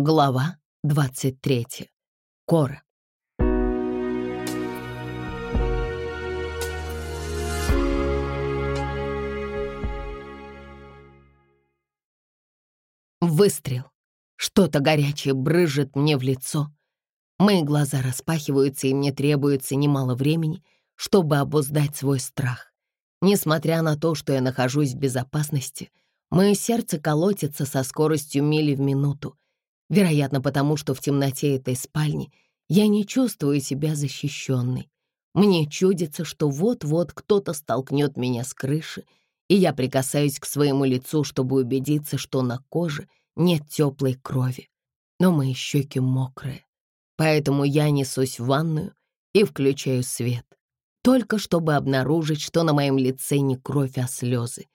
Глава 23. Кора. Выстрел. Что-то горячее брыжет мне в лицо. Мои глаза распахиваются, и мне требуется немало времени, чтобы обуздать свой страх. Несмотря на то, что я нахожусь в безопасности, мое сердце колотится со скоростью мили в минуту, Вероятно, потому что в темноте этой спальни я не чувствую себя защищенной. Мне чудится, что вот-вот кто-то столкнет меня с крыши, и я прикасаюсь к своему лицу, чтобы убедиться, что на коже нет теплой крови. Но мои щеки мокрые, поэтому я несусь в ванную и включаю свет, только чтобы обнаружить, что на моем лице не кровь, а слезы.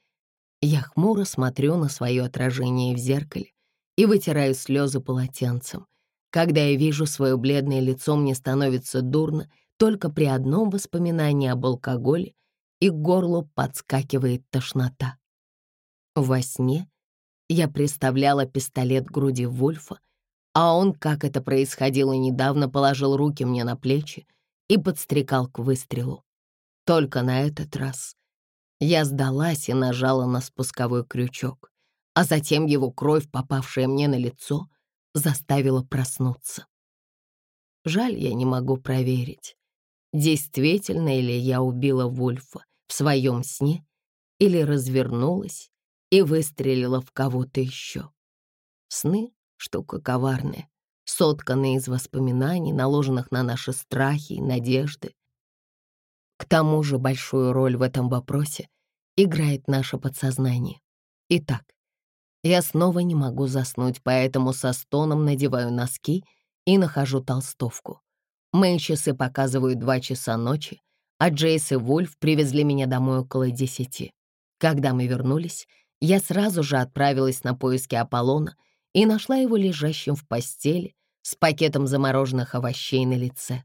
Я хмуро смотрю на свое отражение в зеркале, и вытираю слезы полотенцем. Когда я вижу свое бледное лицо, мне становится дурно только при одном воспоминании об алкоголе, и к горлу подскакивает тошнота. Во сне я представляла пистолет к груди Вульфа, а он, как это происходило недавно, положил руки мне на плечи и подстрекал к выстрелу. Только на этот раз я сдалась и нажала на спусковой крючок а затем его кровь, попавшая мне на лицо, заставила проснуться. Жаль, я не могу проверить, действительно ли я убила Вульфа в своем сне или развернулась и выстрелила в кого-то еще. Сны — штука коварная, сотканные из воспоминаний, наложенных на наши страхи и надежды. К тому же большую роль в этом вопросе играет наше подсознание. Итак, я снова не могу заснуть, поэтому со стоном надеваю носки и нахожу толстовку. Мои часы показывают два часа ночи, а Джейс и Вульф привезли меня домой около десяти. Когда мы вернулись, я сразу же отправилась на поиски Аполлона и нашла его лежащим в постели с пакетом замороженных овощей на лице.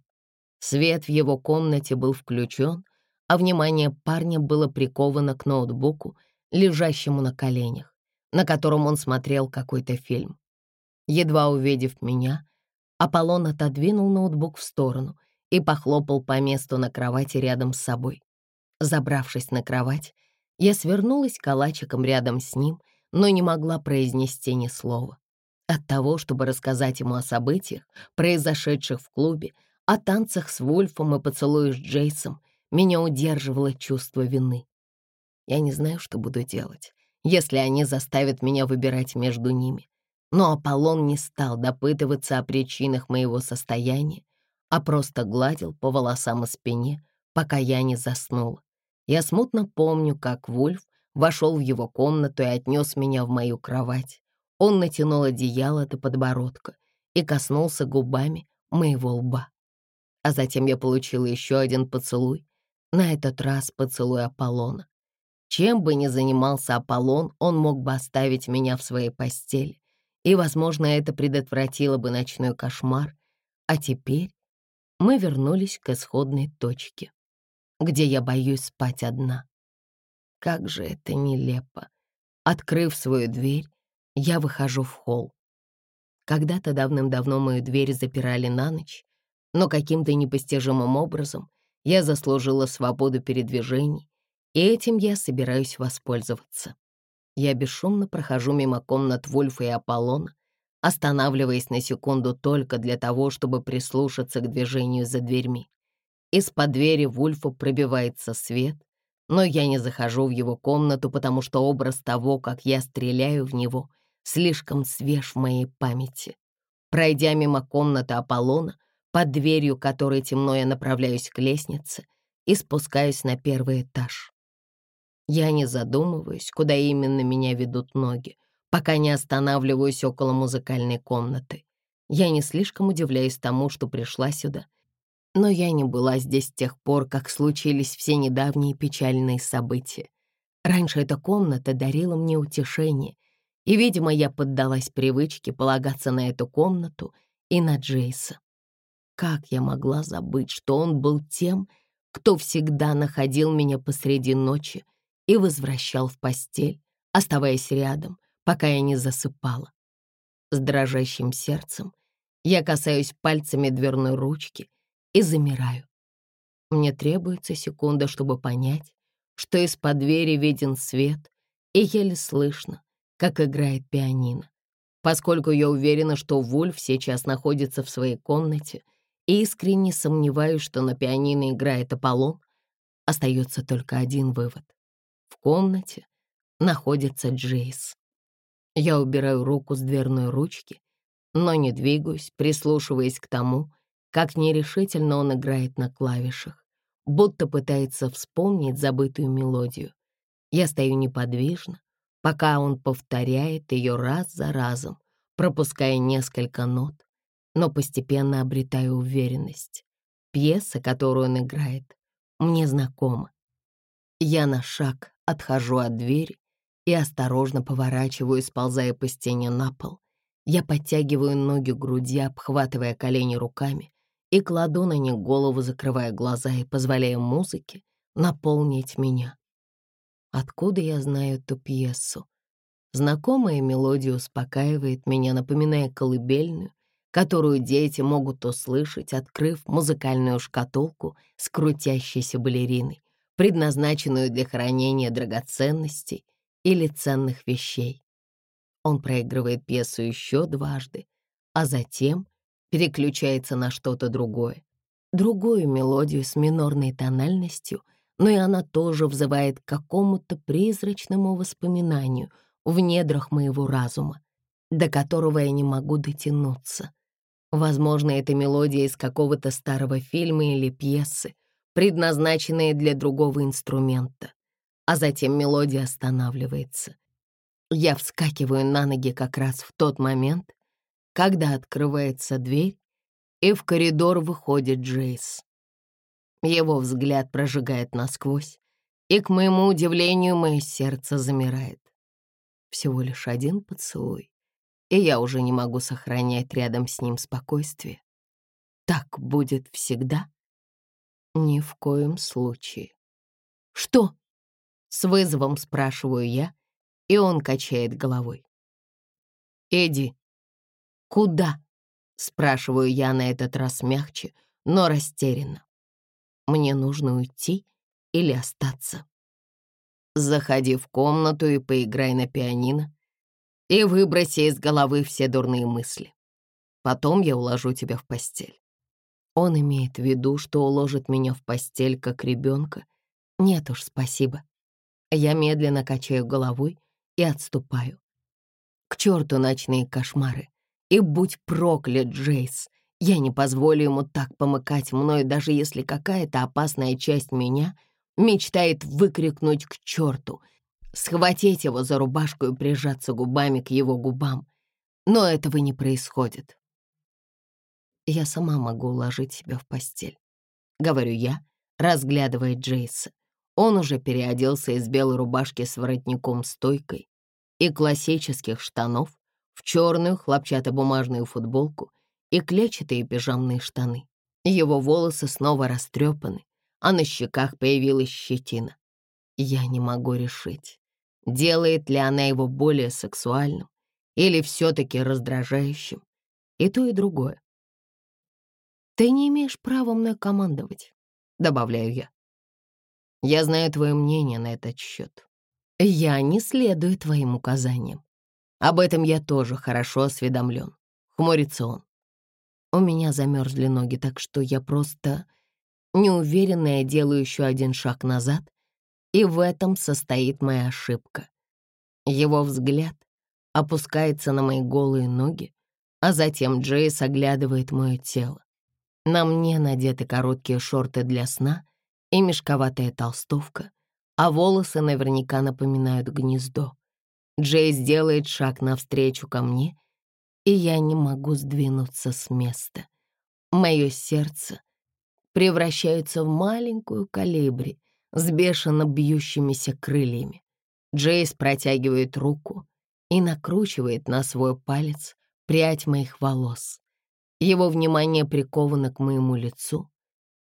Свет в его комнате был включен, а внимание парня было приковано к ноутбуку, лежащему на коленях на котором он смотрел какой-то фильм. Едва увидев меня, Аполлон отодвинул ноутбук в сторону и похлопал по месту на кровати рядом с собой. Забравшись на кровать, я свернулась калачиком рядом с ним, но не могла произнести ни слова. От того, чтобы рассказать ему о событиях, произошедших в клубе, о танцах с Вульфом и поцелуе с Джейсом, меня удерживало чувство вины. Я не знаю, что буду делать если они заставят меня выбирать между ними. Но Аполлон не стал допытываться о причинах моего состояния, а просто гладил по волосам и спине, пока я не заснула. Я смутно помню, как Вульф вошел в его комнату и отнес меня в мою кровать. Он натянул одеяло до подбородка и коснулся губами моего лба. А затем я получила еще один поцелуй, на этот раз поцелуй Аполлона. Чем бы ни занимался Аполлон, он мог бы оставить меня в своей постели, и, возможно, это предотвратило бы ночной кошмар. А теперь мы вернулись к исходной точке, где я боюсь спать одна. Как же это нелепо. Открыв свою дверь, я выхожу в холл. Когда-то давным-давно мою дверь запирали на ночь, но каким-то непостижимым образом я заслужила свободу передвижений и этим я собираюсь воспользоваться. Я бесшумно прохожу мимо комнат Вульфа и Аполлона, останавливаясь на секунду только для того, чтобы прислушаться к движению за дверьми. Из-под двери Вульфа пробивается свет, но я не захожу в его комнату, потому что образ того, как я стреляю в него, слишком свеж в моей памяти. Пройдя мимо комнаты Аполлона, под дверью которой темно я направляюсь к лестнице и спускаюсь на первый этаж. Я не задумываюсь, куда именно меня ведут ноги, пока не останавливаюсь около музыкальной комнаты. Я не слишком удивляюсь тому, что пришла сюда, но я не была здесь с тех пор, как случились все недавние печальные события. Раньше эта комната дарила мне утешение, и, видимо, я поддалась привычке полагаться на эту комнату и на Джейса. Как я могла забыть, что он был тем, кто всегда находил меня посреди ночи и возвращал в постель, оставаясь рядом, пока я не засыпала. С дрожащим сердцем я касаюсь пальцами дверной ручки и замираю. Мне требуется секунда, чтобы понять, что из-под двери виден свет и еле слышно, как играет пианино. Поскольку я уверена, что Вульф сейчас находится в своей комнате и искренне сомневаюсь, что на пианино играет Аполлон, остается только один вывод. В комнате находится Джейс. Я убираю руку с дверной ручки, но не двигаюсь, прислушиваясь к тому, как нерешительно он играет на клавишах, будто пытается вспомнить забытую мелодию. Я стою неподвижно, пока он повторяет ее раз за разом, пропуская несколько нот, но постепенно обретаю уверенность. Пьеса, которую он играет, мне знакома. Я на шаг отхожу от двери и осторожно поворачиваю, сползая по стене на пол. Я подтягиваю ноги к груди, обхватывая колени руками, и кладу на них голову, закрывая глаза и позволяя музыке наполнить меня. Откуда я знаю эту пьесу? Знакомая мелодия успокаивает меня, напоминая колыбельную, которую дети могут услышать, открыв музыкальную шкатулку с крутящейся балериной, предназначенную для хранения драгоценностей или ценных вещей. Он проигрывает пьесу еще дважды, а затем переключается на что-то другое. Другую мелодию с минорной тональностью, но и она тоже взывает к какому-то призрачному воспоминанию в недрах моего разума, до которого я не могу дотянуться. Возможно, это мелодия из какого-то старого фильма или пьесы, предназначенная для другого инструмента. А затем мелодия останавливается. Я вскакиваю на ноги как раз в тот момент, когда открывается дверь, и в коридор выходит Джейс. Его взгляд прожигает насквозь, и, к моему удивлению, мое сердце замирает. Всего лишь один поцелуй, и я уже не могу сохранять рядом с ним спокойствие. Так будет всегда? Ни в коем случае. «Что?» — с вызовом спрашиваю я, и он качает головой. «Эдди, «Куда?» — спрашиваю я на этот раз мягче, но растерянно. «Мне нужно уйти или остаться?» Заходи в комнату и поиграй на пианино, и выброси из головы все дурные мысли. Потом я уложу тебя в постель. Он имеет в виду, что уложит меня в постель, как ребенка. Нет уж, спасибо. Я медленно качаю головой и отступаю. К черту ночные кошмары. И будь проклят, Джейс, я не позволю ему так помыкать мной, даже если какая-то опасная часть меня мечтает выкрикнуть к черту, схватить его за рубашку и прижаться губами к его губам. Но этого не происходит. Я сама могу уложить себя в постель. Говорю я, разглядывая Джейса. Он уже переоделся из белой рубашки с воротником-стойкой и классических штанов в черную хлопчатобумажную футболку и клетчатые пижамные штаны. Его волосы снова растрепаны, а на щеках появилась щетина. Я не могу решить, делает ли она его более сексуальным или все-таки раздражающим, и то, и другое. «Ты не имеешь права мной командовать», — добавляю я. «Я знаю твое мнение на этот счет. Я не следую твоим указаниям. Об этом я тоже хорошо осведомлен. Хмурится он. У меня замерзли ноги, так что я просто неуверенная делаю еще один шаг назад, и в этом состоит моя ошибка. Его взгляд опускается на мои голые ноги, а затем Джейс оглядывает мое тело. На мне надеты короткие шорты для сна и мешковатая толстовка, а волосы наверняка напоминают гнездо. Джей сделает шаг навстречу ко мне, и я не могу сдвинуться с места. Мое сердце превращается в маленькую калибри с бешено бьющимися крыльями. Джейс протягивает руку и накручивает на свой палец прядь моих волос. Его внимание приковано к моему лицу.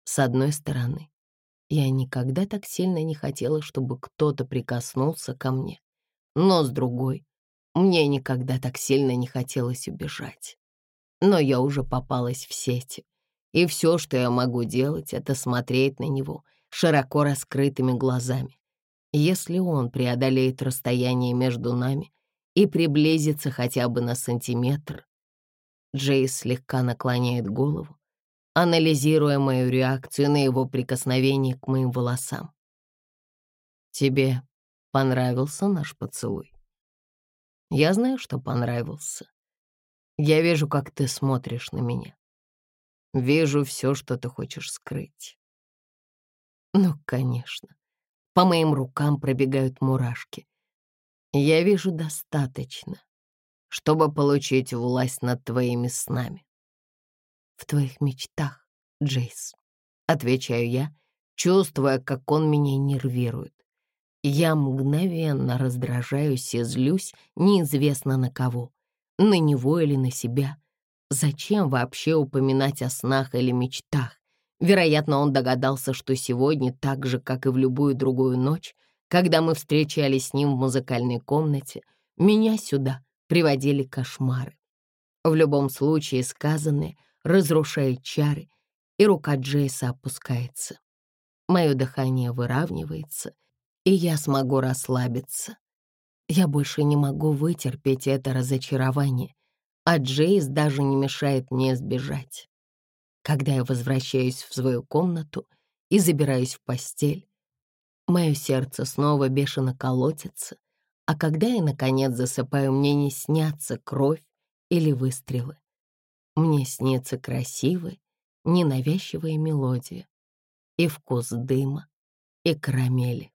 С одной стороны, я никогда так сильно не хотела, чтобы кто-то прикоснулся ко мне но с другой Мне никогда так сильно не хотелось убежать. Но я уже попалась в сети, и все, что я могу делать, это смотреть на него широко раскрытыми глазами. Если он преодолеет расстояние между нами и приблизится хотя бы на сантиметр, Джейс слегка наклоняет голову, анализируя мою реакцию на его прикосновение к моим волосам. «Тебе понравился наш поцелуй?» «Я знаю, что понравился. Я вижу, как ты смотришь на меня. Вижу все, что ты хочешь скрыть». «Ну, конечно. По моим рукам пробегают мурашки. Я вижу достаточно, чтобы получить власть над твоими снами в твоих мечтах, Джейс», — отвечаю я, чувствуя, как он меня нервирует. Я мгновенно раздражаюсь и злюсь неизвестно на кого, на него или на себя. Зачем вообще упоминать о снах или мечтах? Вероятно, он догадался, что сегодня, так же, как и в любую другую ночь, когда мы встречались с ним в музыкальной комнате, меня сюда приводили кошмары. В любом случае, сказанное разрушает чары, и рука Джейса опускается. Мое дыхание выравнивается, и я смогу расслабиться. Я больше не могу вытерпеть это разочарование, а Джейс даже не мешает мне сбежать. Когда я возвращаюсь в свою комнату и забираюсь в постель, мое сердце снова бешено колотится, а когда я, наконец, засыпаю, мне не снятся кровь или выстрелы. Мне снится красивая, ненавязчивая мелодия и вкус дыма и карамели.